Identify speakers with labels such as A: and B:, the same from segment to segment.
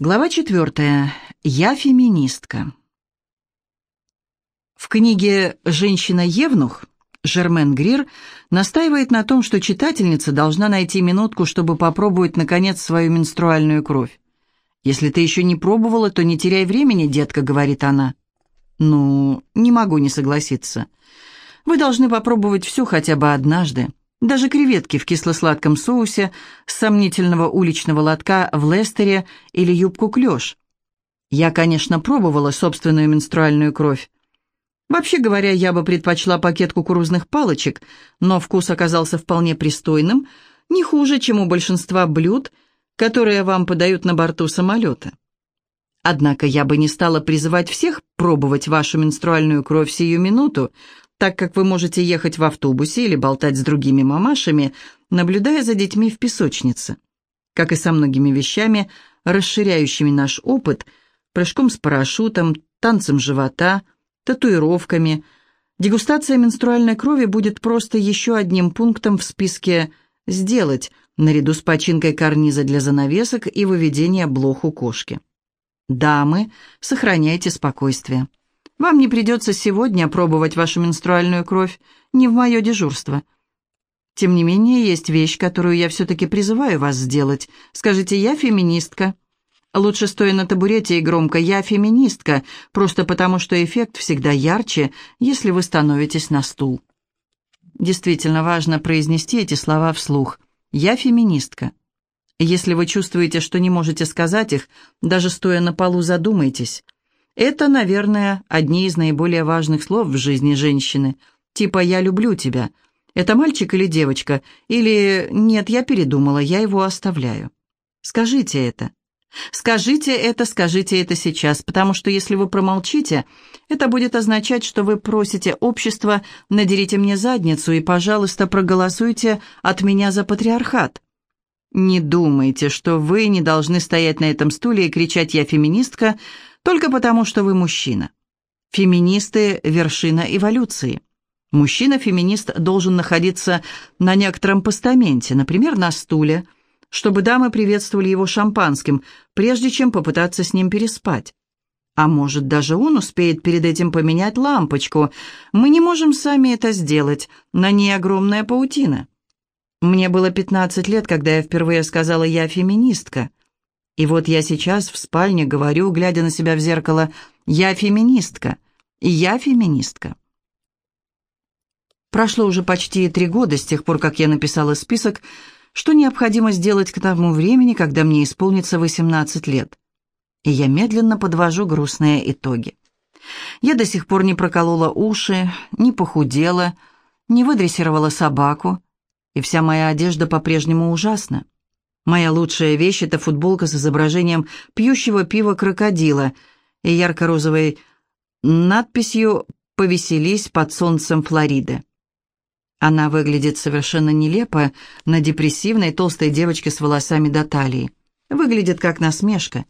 A: Глава четвертая. Я феминистка. В книге «Женщина-евнух» Жермен Грир настаивает на том, что читательница должна найти минутку, чтобы попробовать, наконец, свою менструальную кровь. «Если ты еще не пробовала, то не теряй времени, детка», — говорит она. «Ну, не могу не согласиться. Вы должны попробовать все хотя бы однажды. Даже креветки в кисло-сладком соусе с сомнительного уличного лотка в Лестере или юбку клеш. Я, конечно, пробовала собственную менструальную кровь. Вообще говоря, я бы предпочла пакет кукурузных палочек, но вкус оказался вполне пристойным, не хуже, чем у большинства блюд, которые вам подают на борту самолета. Однако я бы не стала призывать всех пробовать вашу менструальную кровь сию минуту, так как вы можете ехать в автобусе или болтать с другими мамашами, наблюдая за детьми в песочнице. Как и со многими вещами, расширяющими наш опыт, прыжком с парашютом, танцем живота, татуировками, дегустация менструальной крови будет просто еще одним пунктом в списке «сделать», наряду с починкой карниза для занавесок и выведения блох у кошки. Дамы, сохраняйте спокойствие. Вам не придется сегодня пробовать вашу менструальную кровь, не в мое дежурство. Тем не менее, есть вещь, которую я все-таки призываю вас сделать. Скажите «я феминистка». Лучше стоя на табурете и громко «я феминистка», просто потому что эффект всегда ярче, если вы становитесь на стул. Действительно важно произнести эти слова вслух. «Я феминистка». Если вы чувствуете, что не можете сказать их, даже стоя на полу задумайтесь – это, наверное, одни из наиболее важных слов в жизни женщины. Типа «я люблю тебя». Это мальчик или девочка? Или «нет, я передумала, я его оставляю». Скажите это. Скажите это, скажите это сейчас, потому что если вы промолчите, это будет означать, что вы просите общества «надерите мне задницу и, пожалуйста, проголосуйте от меня за патриархат». Не думайте, что вы не должны стоять на этом стуле и кричать «я феминистка», только потому, что вы мужчина. Феминисты – вершина эволюции. Мужчина-феминист должен находиться на некотором постаменте, например, на стуле, чтобы дамы приветствовали его шампанским, прежде чем попытаться с ним переспать. А может, даже он успеет перед этим поменять лампочку. Мы не можем сами это сделать, на ней огромная паутина. Мне было 15 лет, когда я впервые сказала «я феминистка». И вот я сейчас в спальне говорю, глядя на себя в зеркало, «Я феминистка, и я феминистка». Прошло уже почти три года с тех пор, как я написала список, что необходимо сделать к тому времени, когда мне исполнится 18 лет. И я медленно подвожу грустные итоги. Я до сих пор не проколола уши, не похудела, не выдрессировала собаку, и вся моя одежда по-прежнему ужасна. Моя лучшая вещь — это футболка с изображением пьющего пива крокодила и ярко-розовой надписью «Повеселись под солнцем Флориды». Она выглядит совершенно нелепо на депрессивной толстой девочке с волосами до талии. Выглядит как насмешка.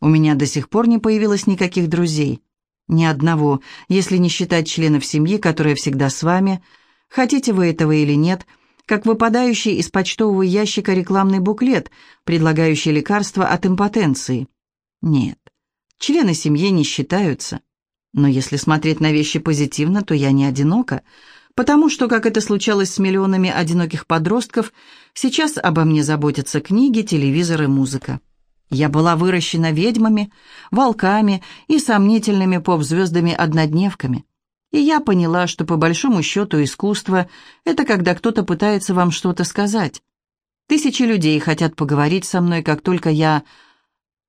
A: У меня до сих пор не появилось никаких друзей. Ни одного, если не считать членов семьи, которые всегда с вами. Хотите вы этого или нет — как выпадающий из почтового ящика рекламный буклет, предлагающий лекарства от импотенции. Нет, члены семьи не считаются. Но если смотреть на вещи позитивно, то я не одинока, потому что, как это случалось с миллионами одиноких подростков, сейчас обо мне заботятся книги, телевизор и музыка. Я была выращена ведьмами, волками и сомнительными поп-звездами-однодневками. И я поняла, что по большому счету искусство — это когда кто-то пытается вам что-то сказать. Тысячи людей хотят поговорить со мной, как только я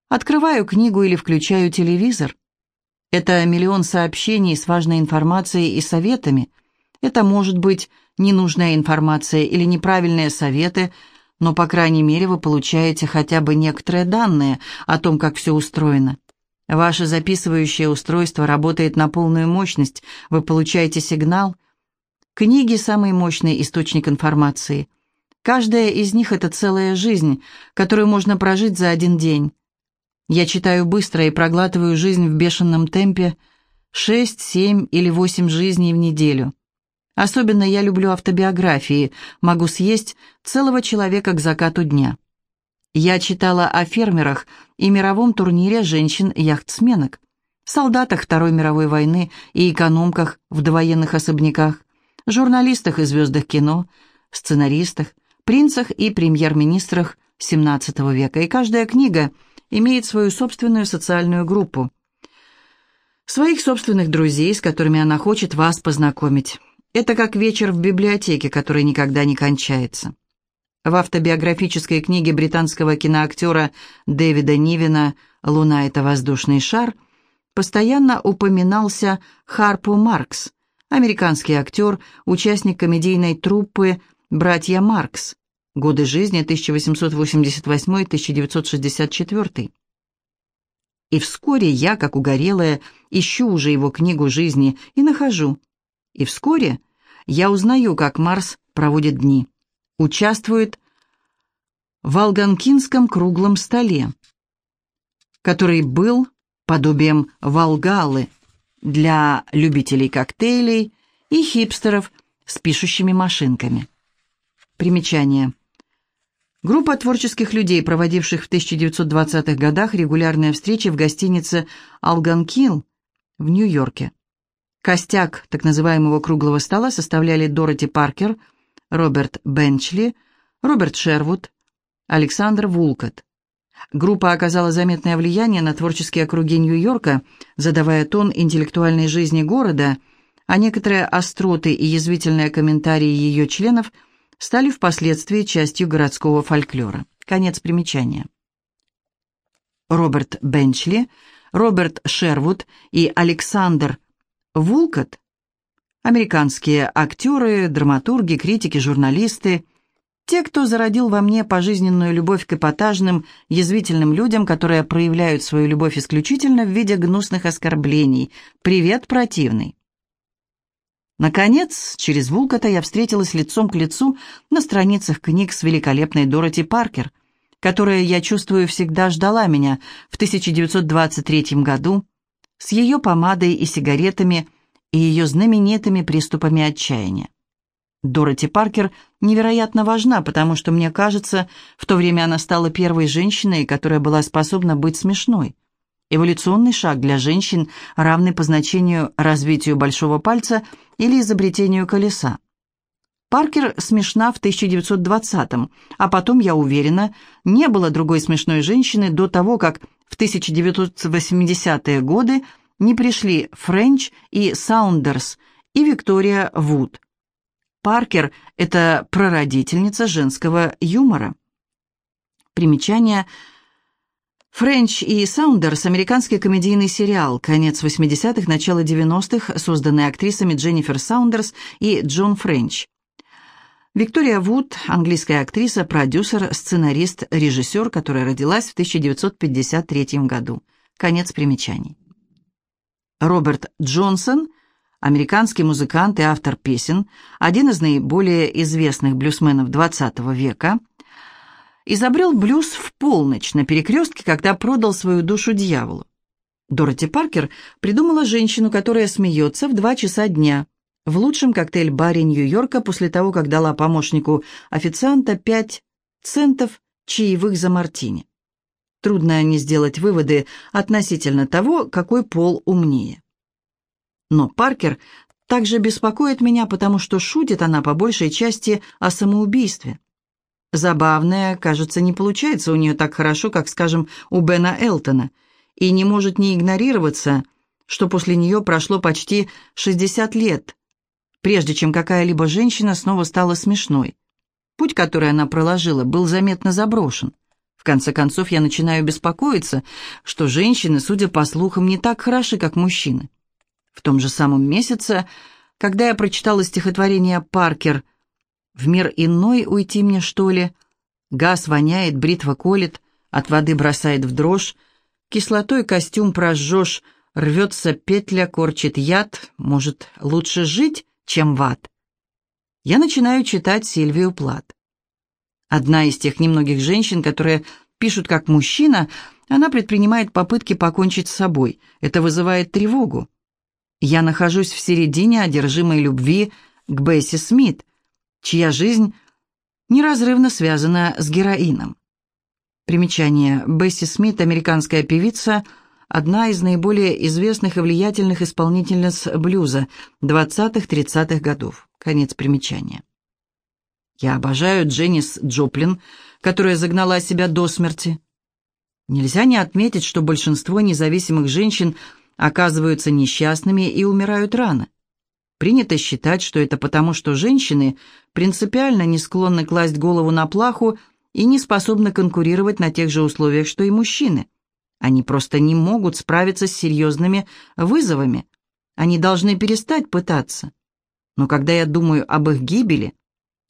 A: открываю книгу или включаю телевизор. Это миллион сообщений с важной информацией и советами. Это может быть ненужная информация или неправильные советы, но, по крайней мере, вы получаете хотя бы некоторые данные о том, как все устроено. Ваше записывающее устройство работает на полную мощность, вы получаете сигнал. Книги – самый мощный источник информации. Каждая из них – это целая жизнь, которую можно прожить за один день. Я читаю быстро и проглатываю жизнь в бешеном темпе шесть, семь или восемь жизней в неделю. Особенно я люблю автобиографии, могу съесть целого человека к закату дня. Я читала о фермерах и мировом турнире женщин-яхтсменок, солдатах Второй мировой войны и экономках в довоенных особняках, журналистах и звездах кино, сценаристах, принцах и премьер-министрах XVII века, и каждая книга имеет свою собственную социальную группу, своих собственных друзей, с которыми она хочет вас познакомить. Это как вечер в библиотеке, который никогда не кончается. В автобиографической книге британского киноактера Дэвида Нивина «Луна – это воздушный шар» постоянно упоминался Харпо Маркс, американский актер, участник комедийной труппы «Братья Маркс», годы жизни 1888-1964. И вскоре я, как угорелая, ищу уже его книгу жизни и нахожу. И вскоре я узнаю, как Марс проводит дни участвует в Алганкинском круглом столе, который был подобием Волгалы для любителей коктейлей и хипстеров с пишущими машинками. Примечание. Группа творческих людей, проводивших в 1920-х годах регулярные встречи в гостинице «Алганкин» в Нью-Йорке. Костяк так называемого круглого стола составляли Дороти Паркер – Роберт Бенчли, Роберт Шервуд, Александр Вулкот. Группа оказала заметное влияние на творческие округи Нью-Йорка, задавая тон интеллектуальной жизни города, а некоторые остроты и язвительные комментарии ее членов стали впоследствии частью городского фольклора. Конец примечания. Роберт Бенчли, Роберт Шервуд и Александр Вулкот Американские актеры, драматурги, критики, журналисты. Те, кто зародил во мне пожизненную любовь к эпатажным, язвительным людям, которые проявляют свою любовь исключительно в виде гнусных оскорблений. «Привет, противный!» Наконец, через Вулкота я встретилась лицом к лицу на страницах книг с великолепной Дороти Паркер, которая, я чувствую, всегда ждала меня в 1923 году, с ее помадой и сигаретами – и ее знаменитыми приступами отчаяния. Дороти Паркер невероятно важна, потому что, мне кажется, в то время она стала первой женщиной, которая была способна быть смешной. Эволюционный шаг для женщин, равный по значению развитию большого пальца или изобретению колеса. Паркер смешна в 1920-м, а потом, я уверена, не было другой смешной женщины до того, как в 1980-е годы не пришли Френч и Саундерс и Виктория Вуд. Паркер – это прародительница женского юмора. Примечание. Френч и Саундерс – американский комедийный сериал, конец 80-х, начало 90-х, созданный актрисами Дженнифер Саундерс и Джон Френч. Виктория Вуд – английская актриса, продюсер, сценарист, режиссер, которая родилась в 1953 году. Конец примечаний. Роберт Джонсон, американский музыкант и автор песен, один из наиболее известных блюсменов XX века, изобрел блюз в полночь на перекрестке, когда продал свою душу дьяволу. Дороти Паркер придумала женщину, которая смеется в два часа дня в лучшем коктейль-баре Нью-Йорка после того, как дала помощнику официанта пять центов чаевых за мартини. Трудно не сделать выводы относительно того, какой пол умнее. Но Паркер также беспокоит меня, потому что шутит она по большей части о самоубийстве. Забавное, кажется, не получается у нее так хорошо, как, скажем, у Бена Элтона, и не может не игнорироваться, что после нее прошло почти 60 лет, прежде чем какая-либо женщина снова стала смешной. Путь, который она проложила, был заметно заброшен. В конце концов, я начинаю беспокоиться, что женщины, судя по слухам, не так хороши, как мужчины. В том же самом месяце, когда я прочитала стихотворение Паркер «В мир иной уйти мне, что ли?» Газ воняет, бритва колет, от воды бросает в дрожь, кислотой костюм прожжешь, рвется петля, корчит яд, может, лучше жить, чем в ад. Я начинаю читать Сильвию Плат. Одна из тех немногих женщин, которые пишут как мужчина, она предпринимает попытки покончить с собой. Это вызывает тревогу. Я нахожусь в середине одержимой любви к Бесси Смит, чья жизнь неразрывно связана с героином. Примечание. Бесси Смит, американская певица, одна из наиболее известных и влиятельных исполнительниц блюза 20-30-х годов. Конец примечания. Я обожаю Дженнис Джоплин, которая загнала себя до смерти. Нельзя не отметить, что большинство независимых женщин оказываются несчастными и умирают рано. Принято считать, что это потому, что женщины принципиально не склонны класть голову на плаху и не способны конкурировать на тех же условиях, что и мужчины. Они просто не могут справиться с серьезными вызовами. Они должны перестать пытаться. Но когда я думаю об их гибели,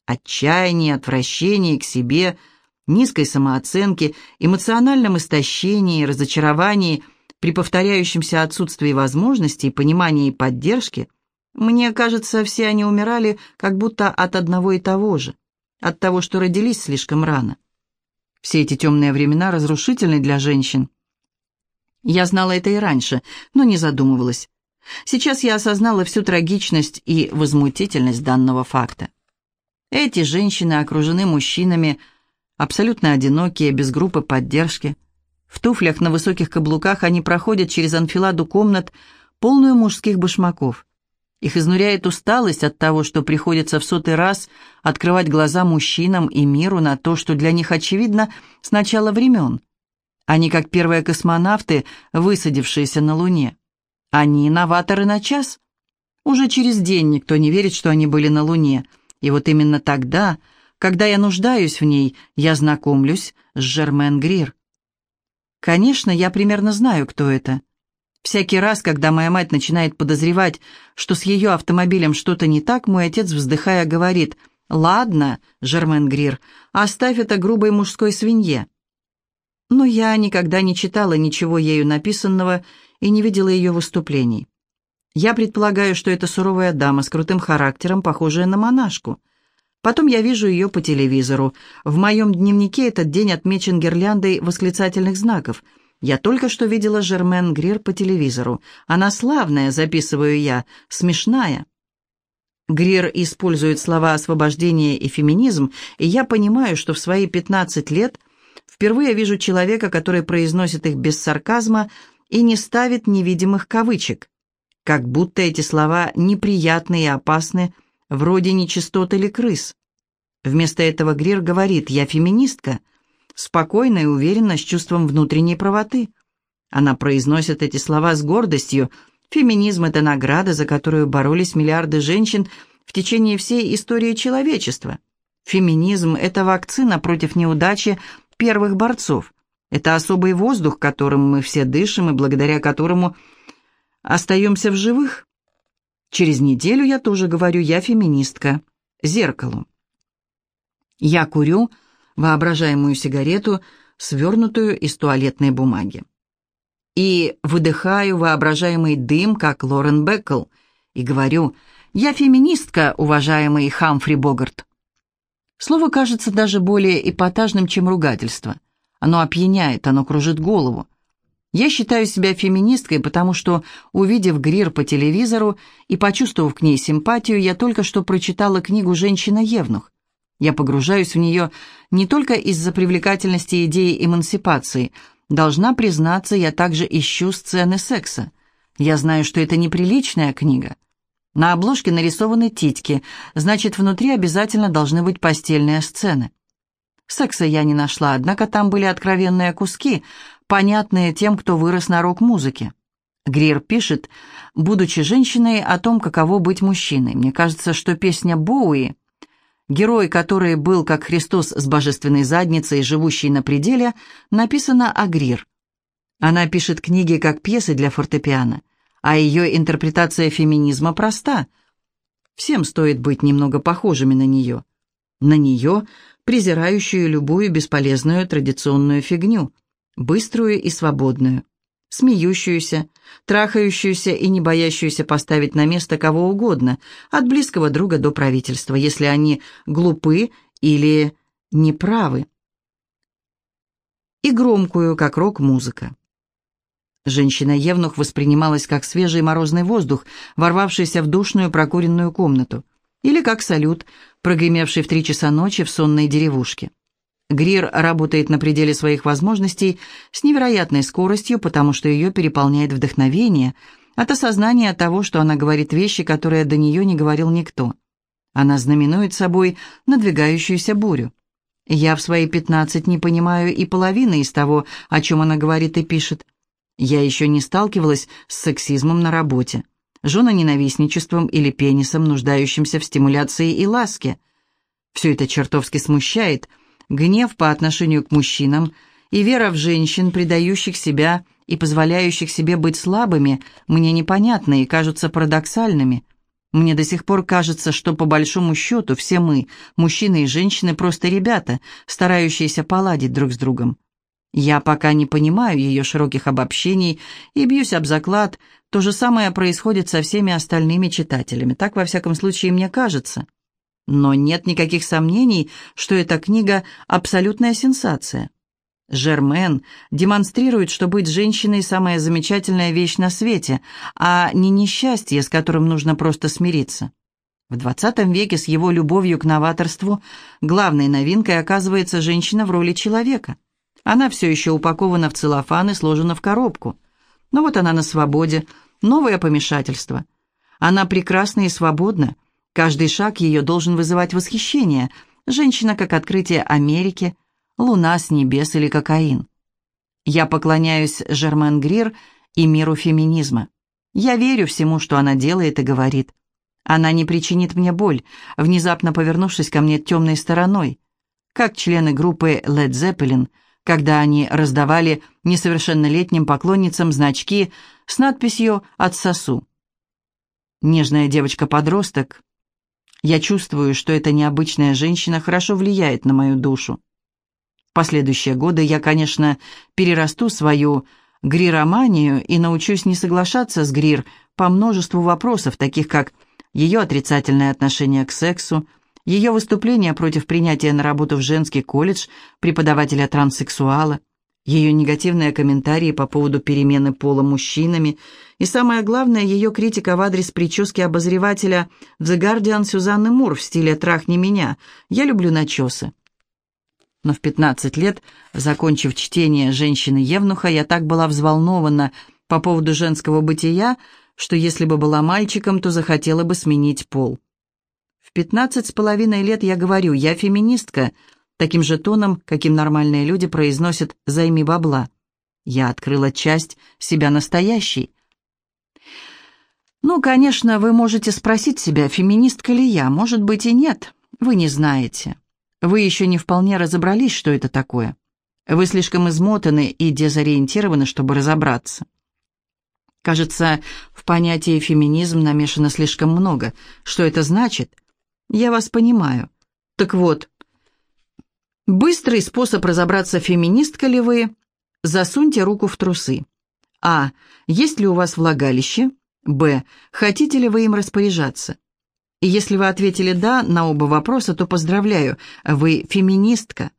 A: отчаянии, отвращении к себе, низкой самооценке, эмоциональном истощении, разочаровании, при повторяющемся отсутствии возможностей, понимания и поддержки, мне кажется, все они умирали как будто от одного и того же от того, что родились слишком рано. Все эти темные времена разрушительны для женщин. Я знала это и раньше, но не задумывалась. Сейчас я осознала всю трагичность и возмутительность данного факта. Эти женщины окружены мужчинами, абсолютно одинокие, без группы поддержки. В туфлях на высоких каблуках они проходят через анфиладу комнат, полную мужских башмаков. Их изнуряет усталость от того, что приходится в сотый раз открывать глаза мужчинам и миру на то, что для них очевидно с начала времен. Они как первые космонавты, высадившиеся на Луне. Они новаторы на час. Уже через день никто не верит, что они были на Луне. И вот именно тогда, когда я нуждаюсь в ней, я знакомлюсь с Жермен Грир. Конечно, я примерно знаю, кто это. Всякий раз, когда моя мать начинает подозревать, что с ее автомобилем что-то не так, мой отец, вздыхая, говорит «Ладно, Жермен Грир, оставь это грубой мужской свинье». Но я никогда не читала ничего ею написанного и не видела ее выступлений. Я предполагаю, что это суровая дама с крутым характером, похожая на монашку. Потом я вижу ее по телевизору. В моем дневнике этот день отмечен гирляндой восклицательных знаков – я только что видела Жермен Грир по телевизору. Она славная, записываю я, смешная. Грир использует слова «освобождение» и «феминизм», и я понимаю, что в свои 15 лет впервые вижу человека, который произносит их без сарказма и не ставит невидимых кавычек, как будто эти слова неприятны и опасны, вроде нечистот или крыс. Вместо этого Грир говорит «я феминистка», спокойно и уверенно, с чувством внутренней правоты. Она произносит эти слова с гордостью. Феминизм – это награда, за которую боролись миллиарды женщин в течение всей истории человечества. Феминизм – это вакцина против неудачи первых борцов. Это особый воздух, которым мы все дышим и благодаря которому остаемся в живых. Через неделю я тоже говорю «я феминистка». Зеркалу. Я курю – воображаемую сигарету, свернутую из туалетной бумаги. И выдыхаю воображаемый дым, как Лорен Беккл, и говорю «Я феминистка, уважаемый Хамфри Богарт». Слово кажется даже более эпатажным, чем ругательство. Оно опьяняет, оно кружит голову. Я считаю себя феминисткой, потому что, увидев Грир по телевизору и почувствовав к ней симпатию, я только что прочитала книгу «Женщина-евнух». Я погружаюсь в нее не только из-за привлекательности идеи эмансипации. Должна признаться, я также ищу сцены секса. Я знаю, что это неприличная книга. На обложке нарисованы титьки, значит, внутри обязательно должны быть постельные сцены. Секса я не нашла, однако там были откровенные куски, понятные тем, кто вырос на рок-музыке. Грир пишет, будучи женщиной, о том, каково быть мужчиной. Мне кажется, что песня Боуи Герой, который был как Христос с божественной задницей, живущий на пределе, написано Агрир. Она пишет книги как пьесы для фортепиано, а ее интерпретация феминизма проста. Всем стоит быть немного похожими на нее. На нее, презирающую любую бесполезную традиционную фигню, быструю и свободную смеющуюся, трахающуюся и не боящуюся поставить на место кого угодно, от близкого друга до правительства, если они глупы или неправы. И громкую, как рок-музыка. Женщина-евнух воспринималась как свежий морозный воздух, ворвавшийся в душную прокуренную комнату, или как салют, прогремевший в три часа ночи в сонной деревушке. Грир работает на пределе своих возможностей с невероятной скоростью, потому что ее переполняет вдохновение от осознания того, что она говорит вещи, которые до нее не говорил никто. Она знаменует собой надвигающуюся бурю. Я в свои пятнадцать не понимаю и половины из того, о чем она говорит и пишет. Я еще не сталкивалась с сексизмом на работе, женоненавистничеством или пенисом, нуждающимся в стимуляции и ласке. Все это чертовски смущает – гнев по отношению к мужчинам и вера в женщин, предающих себя и позволяющих себе быть слабыми, мне непонятны и кажутся парадоксальными. Мне до сих пор кажется, что по большому счету все мы, мужчины и женщины, просто ребята, старающиеся поладить друг с другом. Я пока не понимаю ее широких обобщений и бьюсь об заклад, то же самое происходит со всеми остальными читателями, так во всяком случае мне кажется. Но нет никаких сомнений, что эта книга – абсолютная сенсация. Жермен демонстрирует, что быть женщиной – самая замечательная вещь на свете, а не несчастье, с которым нужно просто смириться. В XX веке с его любовью к новаторству главной новинкой оказывается женщина в роли человека. Она все еще упакована в целлофан и сложена в коробку. Но вот она на свободе, новое помешательство. Она прекрасна и свободна, Каждый шаг ее должен вызывать восхищение. Женщина как открытие Америки, луна с небес или кокаин. Я поклоняюсь Жермен Грир и миру феминизма. Я верю всему, что она делает и говорит. Она не причинит мне боль, внезапно повернувшись ко мне темной стороной, как члены группы Led Zeppelin, когда они раздавали несовершеннолетним поклонницам значки с надписью «Отсосу». Нежная девочка-подросток я чувствую, что эта необычная женщина хорошо влияет на мою душу. В последующие годы я, конечно, перерасту свою грироманию и научусь не соглашаться с грир по множеству вопросов, таких как ее отрицательное отношение к сексу, ее выступление против принятия на работу в женский колледж преподавателя-транссексуала – ее негативные комментарии по поводу перемены пола мужчинами и, самое главное, ее критика в адрес прически обозревателя The Guardian Сюзанны Мур в стиле «Трахни меня». Я люблю начесы. Но в 15 лет, закончив чтение «Женщины-евнуха», я так была взволнована по поводу женского бытия, что если бы была мальчиком, то захотела бы сменить пол. В пятнадцать с половиной лет я говорю «я феминистка», таким же тоном, каким нормальные люди произносят «займи бабла». Я открыла часть себя настоящей. Ну, конечно, вы можете спросить себя, феминистка ли я, может быть и нет, вы не знаете. Вы еще не вполне разобрались, что это такое. Вы слишком измотаны и дезориентированы, чтобы разобраться. Кажется, в понятии феминизм намешано слишком много. Что это значит? Я вас понимаю. Так вот, Быстрый способ разобраться, феминистка ли вы, засуньте руку в трусы. А. Есть ли у вас влагалище? Б. Хотите ли вы им распоряжаться? И если вы ответили «да» на оба вопроса, то поздравляю, вы феминистка.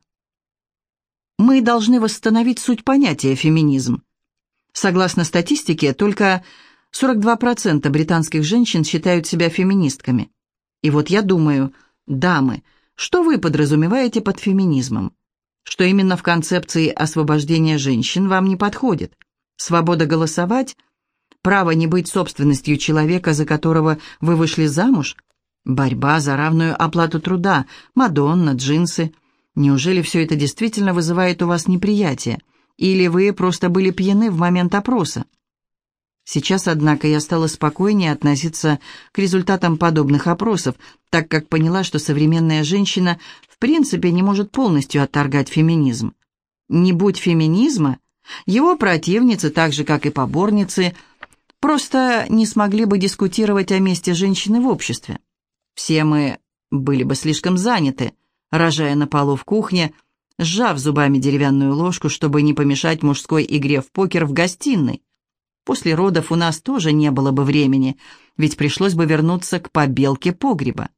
A: Мы должны восстановить суть понятия «феминизм». Согласно статистике, только 42% британских женщин считают себя феминистками. И вот я думаю, дамы – что вы подразумеваете под феминизмом? Что именно в концепции освобождения женщин вам не подходит? Свобода голосовать? Право не быть собственностью человека, за которого вы вышли замуж? Борьба за равную оплату труда? Мадонна, джинсы? Неужели все это действительно вызывает у вас неприятие? Или вы просто были пьяны в момент опроса? Сейчас, однако, я стала спокойнее относиться к результатам подобных опросов, так как поняла, что современная женщина в принципе не может полностью отторгать феминизм. Не будь феминизма, его противницы, так же как и поборницы, просто не смогли бы дискутировать о месте женщины в обществе. Все мы были бы слишком заняты, рожая на полу в кухне, сжав зубами деревянную ложку, чтобы не помешать мужской игре в покер в гостиной. После родов у нас тоже не было бы времени, ведь пришлось бы вернуться к побелке погреба.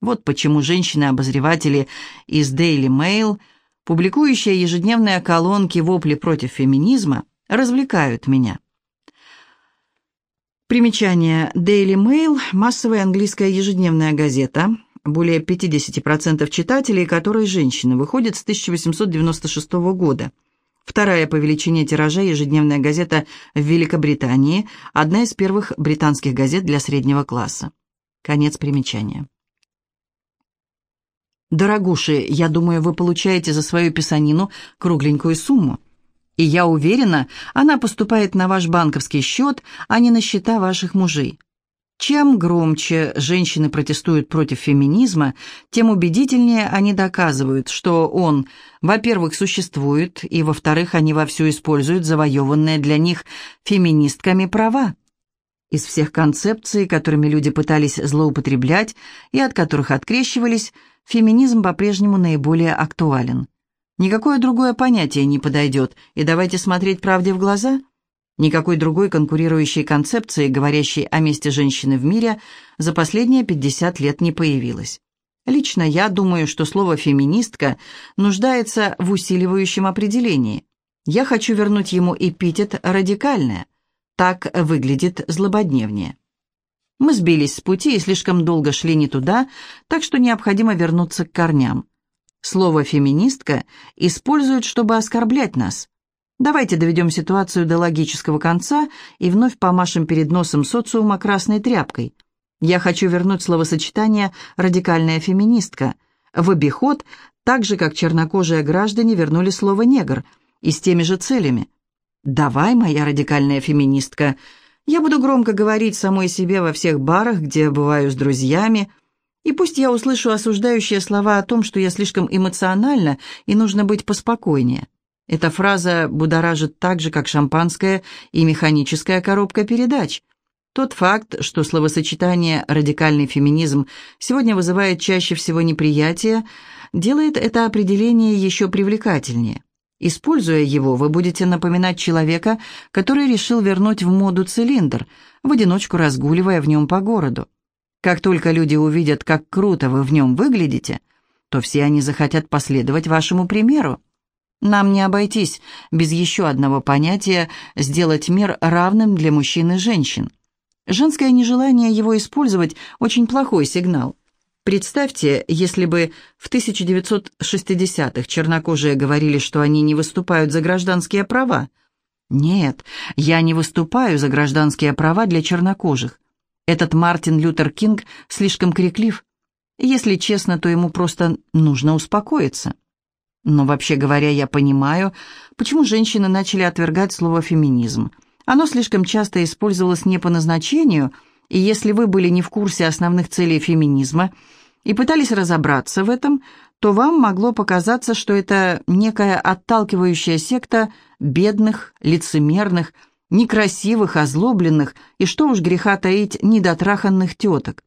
A: Вот почему женщины-обозреватели из Daily Mail, публикующие ежедневные колонки «Вопли против феминизма», развлекают меня. Примечание. Daily Mail – массовая английская ежедневная газета, более 50% читателей которой женщины, выходит с 1896 года. Вторая по величине тиража ежедневная газета в Великобритании, одна из первых британских газет для среднего класса. Конец примечания. Дорогуши, я думаю, вы получаете за свою писанину кругленькую сумму. И я уверена, она поступает на ваш банковский счет, а не на счета ваших мужей. Чем громче женщины протестуют против феминизма, тем убедительнее они доказывают, что он, во-первых, существует, и, во-вторых, они вовсю используют завоеванные для них феминистками права. Из всех концепций, которыми люди пытались злоупотреблять и от которых открещивались, феминизм по-прежнему наиболее актуален. Никакое другое понятие не подойдет, и давайте смотреть правде в глаза – Никакой другой конкурирующей концепции, говорящей о месте женщины в мире, за последние 50 лет не появилось. Лично я думаю, что слово «феминистка» нуждается в усиливающем определении. Я хочу вернуть ему эпитет «радикальная». Так выглядит злободневнее. Мы сбились с пути и слишком долго шли не туда, так что необходимо вернуться к корням. Слово «феминистка» используют, чтобы оскорблять нас. Давайте доведем ситуацию до логического конца и вновь помашем перед носом социума красной тряпкой. Я хочу вернуть словосочетание «радикальная феминистка» в обиход, так же, как чернокожие граждане вернули слово «негр» и с теми же целями. «Давай, моя радикальная феминистка», я буду громко говорить самой себе во всех барах, где бываю с друзьями, и пусть я услышу осуждающие слова о том, что я слишком эмоциональна и нужно быть поспокойнее. Эта фраза будоражит так же, как шампанское и механическая коробка передач. Тот факт, что словосочетание «радикальный феминизм» сегодня вызывает чаще всего неприятие, делает это определение еще привлекательнее. Используя его, вы будете напоминать человека, который решил вернуть в моду цилиндр, в одиночку разгуливая в нем по городу. Как только люди увидят, как круто вы в нем выглядите, то все они захотят последовать вашему примеру. Нам не обойтись без еще одного понятия «сделать мир равным для мужчин и женщин». Женское нежелание его использовать – очень плохой сигнал. Представьте, если бы в 1960-х чернокожие говорили, что они не выступают за гражданские права. Нет, я не выступаю за гражданские права для чернокожих. Этот Мартин Лютер Кинг слишком криклив. Если честно, то ему просто нужно успокоиться. Но вообще говоря, я понимаю, почему женщины начали отвергать слово «феминизм». Оно слишком часто использовалось не по назначению, и если вы были не в курсе основных целей феминизма и пытались разобраться в этом, то вам могло показаться, что это некая отталкивающая секта бедных, лицемерных, некрасивых, озлобленных и, что уж греха таить, недотраханных теток.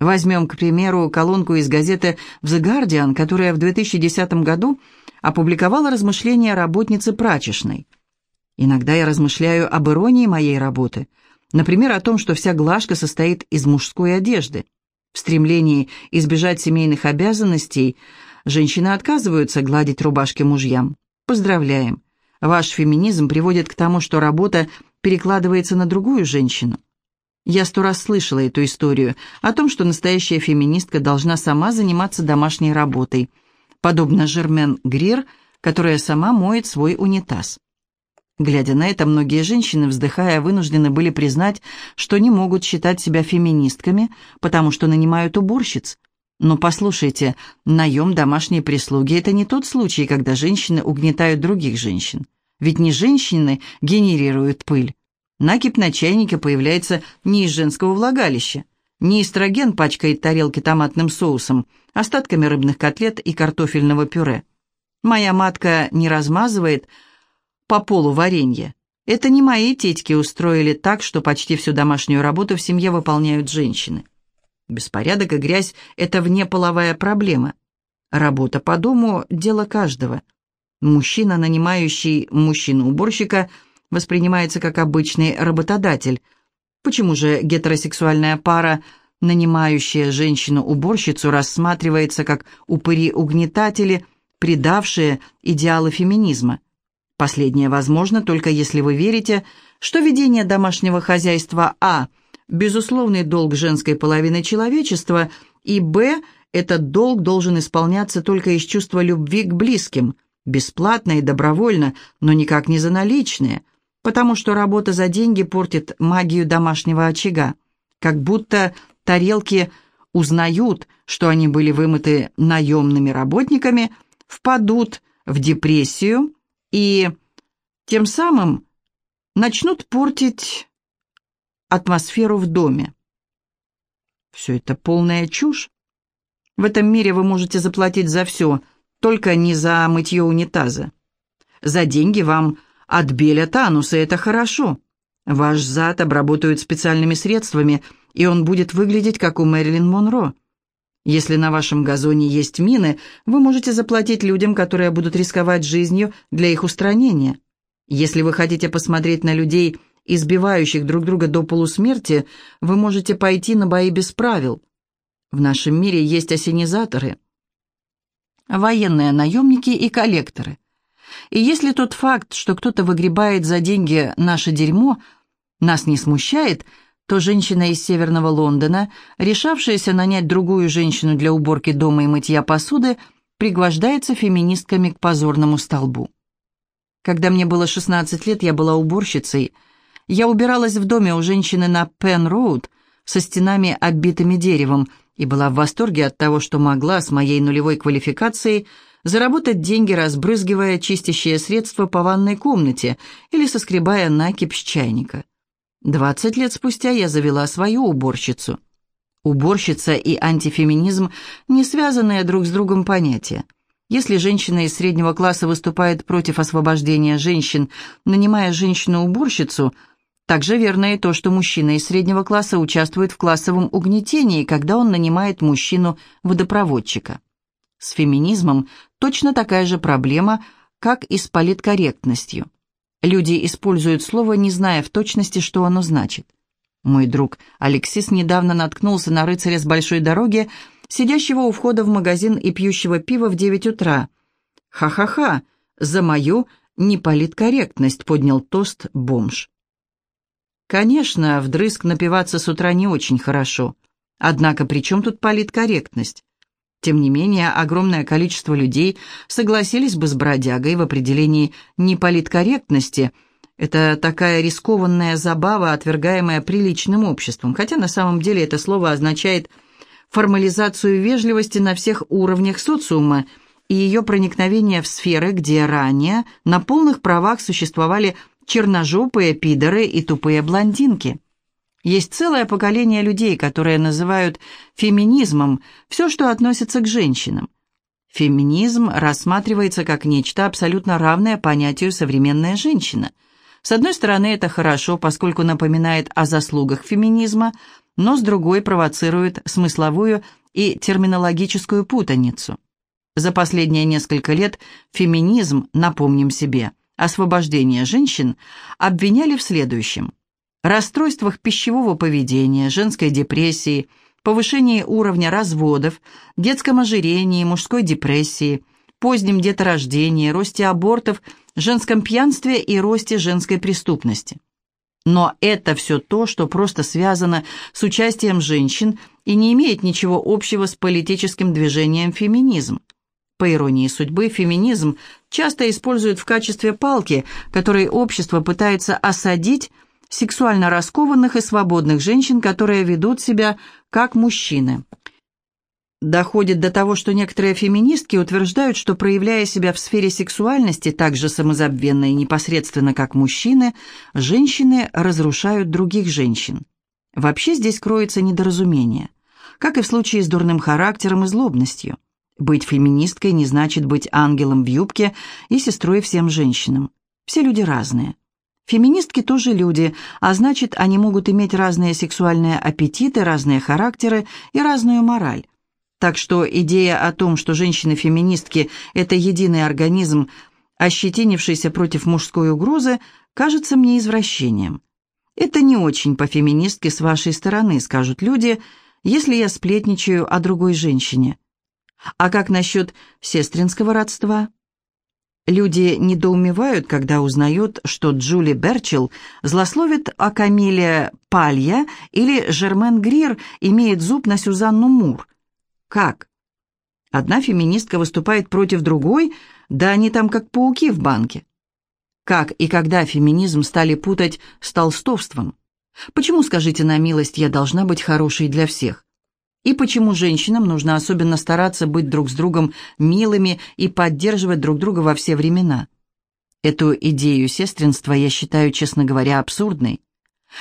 A: Возьмем, к примеру, колонку из газеты «The Guardian», которая в 2010 году опубликовала размышления работницы прачечной. Иногда я размышляю об иронии моей работы, например, о том, что вся глажка состоит из мужской одежды. В стремлении избежать семейных обязанностей женщины отказываются гладить рубашки мужьям. Поздравляем! Ваш феминизм приводит к тому, что работа перекладывается на другую женщину. Я сто раз слышала эту историю о том, что настоящая феминистка должна сама заниматься домашней работой, подобно Жермен Грир, которая сама моет свой унитаз. Глядя на это, многие женщины, вздыхая, вынуждены были признать, что не могут считать себя феминистками, потому что нанимают уборщиц. Но послушайте, наем домашней прислуги – это не тот случай, когда женщины угнетают других женщин. Ведь не женщины генерируют пыль, Накипь на чайнике появляется не из женского влагалища. Не эстроген пачкает тарелки томатным соусом, остатками рыбных котлет и картофельного пюре. Моя матка не размазывает по полу варенье. Это не мои тетки устроили так, что почти всю домашнюю работу в семье выполняют женщины. Беспорядок и грязь – это внеполовая проблема. Работа по дому – дело каждого. Мужчина, нанимающий мужчину-уборщика – воспринимается как обычный работодатель. Почему же гетеросексуальная пара, нанимающая женщину-уборщицу, рассматривается как упыри-угнетатели, предавшие идеалы феминизма? Последнее возможно только если вы верите, что ведение домашнего хозяйства а. безусловный долг женской половины человечества и б. этот долг должен исполняться только из чувства любви к близким, бесплатно и добровольно, но никак не за наличные, потому что работа за деньги портит магию домашнего очага, как будто тарелки узнают, что они были вымыты наемными работниками, впадут в депрессию и тем самым начнут портить атмосферу в доме. Все это полная чушь. В этом мире вы можете заплатить за все, только не за мытье унитаза. За деньги вам отбелят анус, и это хорошо. Ваш зад обработают специальными средствами, и он будет выглядеть, как у Мэрилин Монро. Если на вашем газоне есть мины, вы можете заплатить людям, которые будут рисковать жизнью для их устранения. Если вы хотите посмотреть на людей, избивающих друг друга до полусмерти, вы можете пойти на бои без правил. В нашем мире есть осенизаторы, военные наемники и коллекторы. И если тот факт, что кто-то выгребает за деньги наше дерьмо, нас не смущает, то женщина из Северного Лондона, решавшаяся нанять другую женщину для уборки дома и мытья посуды, пригвождается феминистками к позорному столбу. Когда мне было 16 лет, я была уборщицей – я убиралась в доме у женщины на Пен-Роуд со стенами, оббитыми деревом, и была в восторге от того, что могла с моей нулевой квалификацией заработать деньги, разбрызгивая чистящее средство по ванной комнате или соскребая накипь с чайника. Двадцать лет спустя я завела свою уборщицу. Уборщица и антифеминизм – не связанные друг с другом понятия. Если женщина из среднего класса выступает против освобождения женщин, нанимая женщину-уборщицу – также верно и то, что мужчина из среднего класса участвует в классовом угнетении, когда он нанимает мужчину-водопроводчика. С феминизмом точно такая же проблема, как и с политкорректностью. Люди используют слово, не зная в точности, что оно значит. Мой друг Алексис недавно наткнулся на рыцаря с большой дороги, сидящего у входа в магазин и пьющего пиво в девять утра. «Ха-ха-ха! За мою неполиткорректность!» — поднял тост бомж. Конечно, вдрызг напиваться с утра не очень хорошо. Однако при чем тут политкорректность? Тем не менее, огромное количество людей согласились бы с бродягой в определении неполиткорректности. Это такая рискованная забава, отвергаемая приличным обществом, хотя на самом деле это слово означает формализацию вежливости на всех уровнях социума и ее проникновение в сферы, где ранее на полных правах существовали черножопые пидоры и тупые блондинки. Есть целое поколение людей, которые называют феминизмом все, что относится к женщинам. Феминизм рассматривается как нечто абсолютно равное понятию «современная женщина». С одной стороны, это хорошо, поскольку напоминает о заслугах феминизма, но с другой провоцирует смысловую и терминологическую путаницу. За последние несколько лет феминизм, напомним себе, освобождения женщин обвиняли в следующем. Расстройствах пищевого поведения, женской депрессии, повышении уровня разводов, детском ожирении, мужской депрессии, позднем деторождении, росте абортов, женском пьянстве и росте женской преступности. Но это все то, что просто связано с участием женщин и не имеет ничего общего с политическим движением феминизм. По иронии судьбы, феминизм часто используют в качестве палки, которой общество пытается осадить сексуально раскованных и свободных женщин, которые ведут себя как мужчины. Доходит до того, что некоторые феминистки утверждают, что, проявляя себя в сфере сексуальности так же самозабвенно и непосредственно, как мужчины, женщины разрушают других женщин. Вообще здесь кроется недоразумение, как и в случае с дурным характером и злобностью. Быть феминисткой не значит быть ангелом в юбке и сестрой всем женщинам. Все люди разные. Феминистки тоже люди, а значит, они могут иметь разные сексуальные аппетиты, разные характеры и разную мораль. Так что идея о том, что женщины-феминистки – это единый организм, ощетинившийся против мужской угрозы, кажется мне извращением. Это не очень по-феминистски с вашей стороны, скажут люди, если я сплетничаю о другой женщине. А как насчет сестринского родства? Люди недоумевают, когда узнают, что Джули Берчилл злословит о Камиле Палья или Жермен Грир имеет зуб на Сюзанну Мур. Как? Одна феминистка выступает против другой, да они там как пауки в банке. Как и когда феминизм стали путать с толстовством? Почему, скажите на милость, я должна быть хорошей для всех? И почему женщинам нужно особенно стараться быть друг с другом милыми и поддерживать друг друга во все времена? Эту идею сестринства я считаю, честно говоря, абсурдной.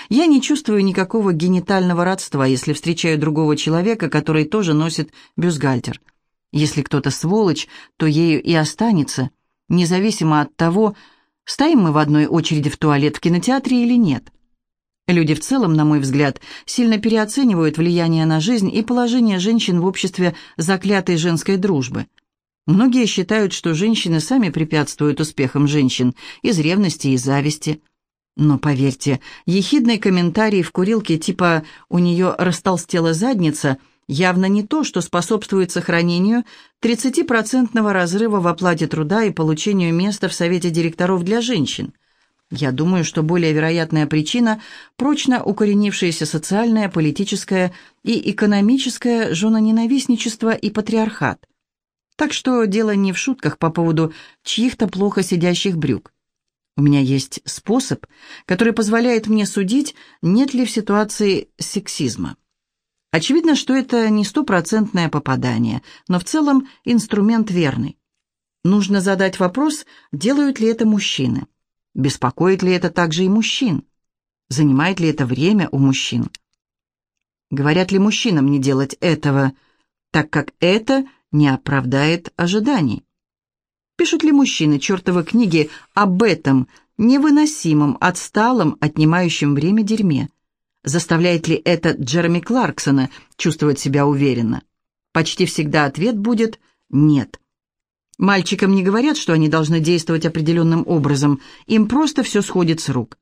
A: Я не чувствую никакого генитального родства, если встречаю другого человека, который тоже носит бюстгальтер. Если кто-то сволочь, то ею и останется, независимо от того, стоим мы в одной очереди в туалет в кинотеатре или нет. Люди в целом, на мой взгляд, сильно переоценивают влияние на жизнь и положение женщин в обществе заклятой женской дружбы. Многие считают, что женщины сами препятствуют успехам женщин из ревности и зависти. Но поверьте, ехидный комментарий в курилке типа «у нее растолстела задница» явно не то, что способствует сохранению 30% разрыва в оплате труда и получению места в совете директоров для женщин. Я думаю, что более вероятная причина – прочно укоренившееся социальное, политическое и экономическое женоненавистничество и патриархат. Так что дело не в шутках по поводу чьих-то плохо сидящих брюк. У меня есть способ, который позволяет мне судить, нет ли в ситуации сексизма. Очевидно, что это не стопроцентное попадание, но в целом инструмент верный. Нужно задать вопрос, делают ли это мужчины. Беспокоит ли это также и мужчин? Занимает ли это время у мужчин? Говорят ли мужчинам не делать этого, так как это не оправдает ожиданий? Пишут ли мужчины чертовы книги об этом невыносимом, отсталом, отнимающем время дерьме? Заставляет ли это Джереми Кларксона чувствовать себя уверенно? Почти всегда ответ будет «нет». Мальчикам не говорят, что они должны действовать определенным образом, им просто все сходит с рук.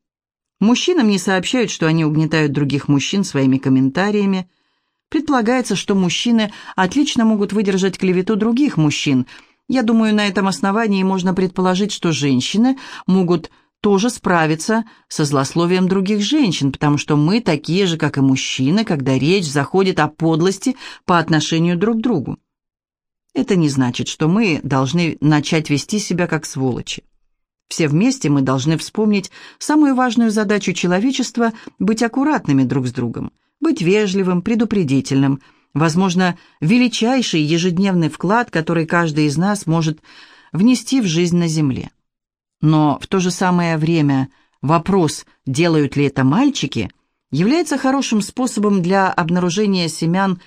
A: Мужчинам не сообщают, что они угнетают других мужчин своими комментариями. Предполагается, что мужчины отлично могут выдержать клевету других мужчин. Я думаю, на этом основании можно предположить, что женщины могут тоже справиться со злословием других женщин, потому что мы такие же, как и мужчины, когда речь заходит о подлости по отношению друг к другу. Это не значит, что мы должны начать вести себя как сволочи. Все вместе мы должны вспомнить самую важную задачу человечества – быть аккуратными друг с другом, быть вежливым, предупредительным, возможно, величайший ежедневный вклад, который каждый из нас может внести в жизнь на Земле. Но в то же самое время вопрос, делают ли это мальчики, является хорошим способом для обнаружения семян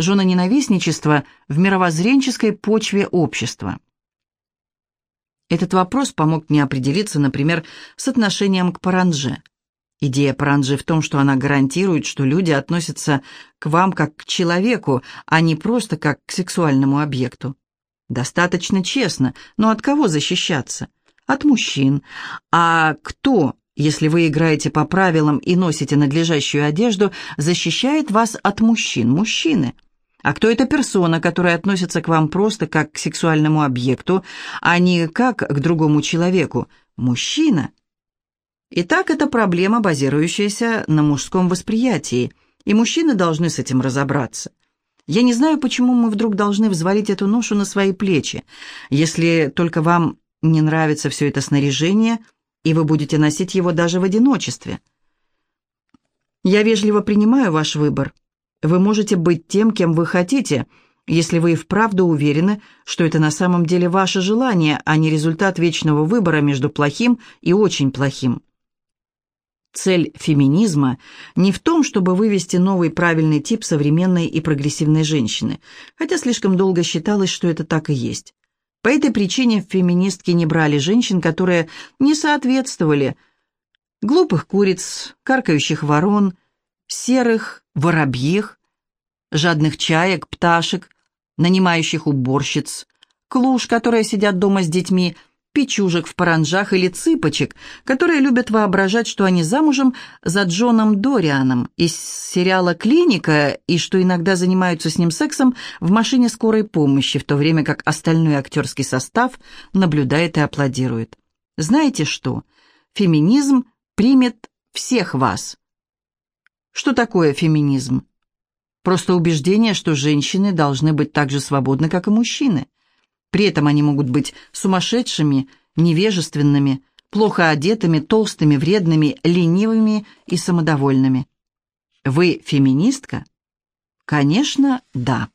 A: женоненавистничества в мировоззренческой почве общества. Этот вопрос помог мне определиться, например, с отношением к паранже. Идея паранджи в том, что она гарантирует, что люди относятся к вам как к человеку, а не просто как к сексуальному объекту. Достаточно честно, но от кого защищаться? от мужчин. А кто, если вы играете по правилам и носите надлежащую одежду, защищает вас от мужчин? Мужчины. А кто эта персона, которая относится к вам просто как к сексуальному объекту, а не как к другому человеку? Мужчина. Итак, это проблема, базирующаяся на мужском восприятии, и мужчины должны с этим разобраться. Я не знаю, почему мы вдруг должны взвалить эту ношу на свои плечи, если только вам не нравится все это снаряжение, и вы будете носить его даже в одиночестве. Я вежливо принимаю ваш выбор. Вы можете быть тем, кем вы хотите, если вы и вправду уверены, что это на самом деле ваше желание, а не результат вечного выбора между плохим и очень плохим. Цель феминизма не в том, чтобы вывести новый правильный тип современной и прогрессивной женщины, хотя слишком долго считалось, что это так и есть. По этой причине феминистки не брали женщин, которые не соответствовали глупых куриц, каркающих ворон, серых воробьих, жадных чаек, пташек, нанимающих уборщиц, клуш, которые сидят дома с детьми – печужек в паранжах или цыпочек, которые любят воображать, что они замужем за Джоном Дорианом из сериала «Клиника» и что иногда занимаются с ним сексом в машине скорой помощи, в то время как остальной актерский состав наблюдает и аплодирует. Знаете что? Феминизм примет всех вас. Что такое феминизм? Просто убеждение, что женщины должны быть так же свободны, как и мужчины. При этом они могут быть сумасшедшими, невежественными, плохо одетыми, толстыми, вредными, ленивыми и самодовольными. Вы феминистка? Конечно, да.